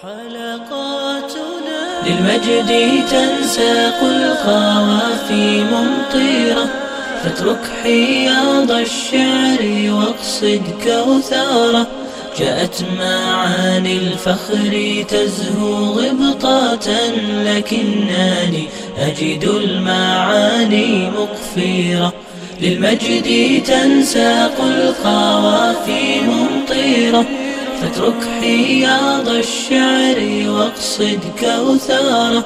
حلقاتنا. للمجد تنساق القوافي ممطرة فاترك حياض الشعر واقصد كوثارة. جاءت معاني الفخر تزهو غبطة لكنني أجد المعاني مقفيرة. للمجد تنساق القوافي ممطرة فاترك حياض الشعر واقصد كوثارة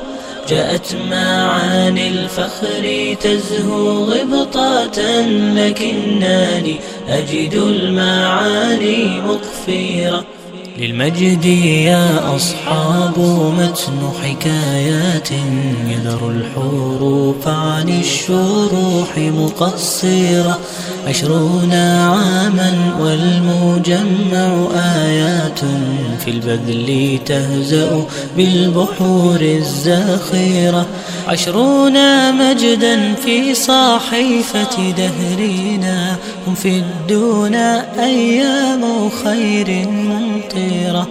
جاءت معاني الفخر تزهو غبطة لكنني أجد المعاني مقفيرة للمجد يا أصحاب متن حكايات يذر الحروف عن الشروح مقصرة. عشرون عاما والمجمع آيات في البذل تهزأ بالبحور الزاخرة. عشرون مجدا في صحيفة دهرنا هم في الدنا أيام خير ممطرة.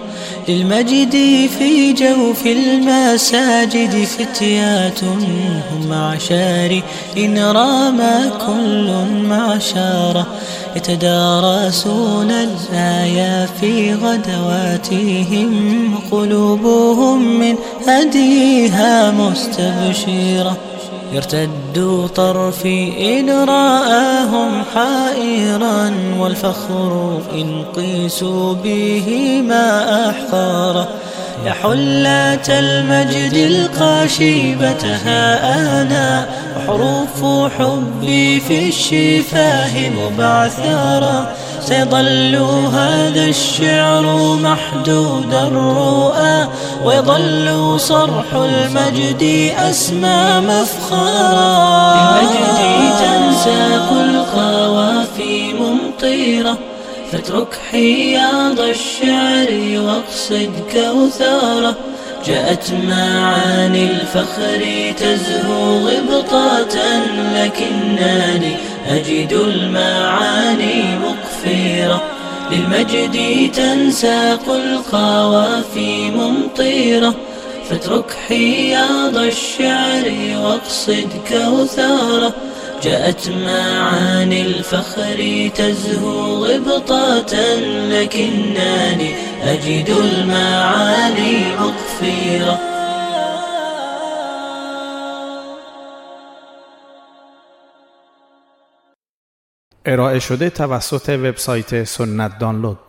للمجد في جوف المساجد فتيات هم معشار إن رام كل معشارة. يتدارسون الآية في غدواتهم قلوبهم من هديها مستبشرة. يرتد طرفي إن رآهم حائرا والفخر إن قيسوا به ما أحقاره حلة المجد القاشبتها أنا وحروف حبي في الشفاه مبعثرة. سيظل هذا الشعر محدود الرؤى ويظل صرح المجد أسمى مفخرا. المجد تنساق القوافي ممطرة. فاترك حياض الشعر واقصد كوثارة جاءت معاني الفخر تزهو غبطة لكنني أجد المعاني مقفيرة للمجد تنساق القوافي ممطرة. فاترك حياض الشعر واقصد كوثارة جاءت معاني الفخر تزهو غبطة لكنني أجد المعاني مقفيرة ارائه شده توسط وبسایت سنت دانلود.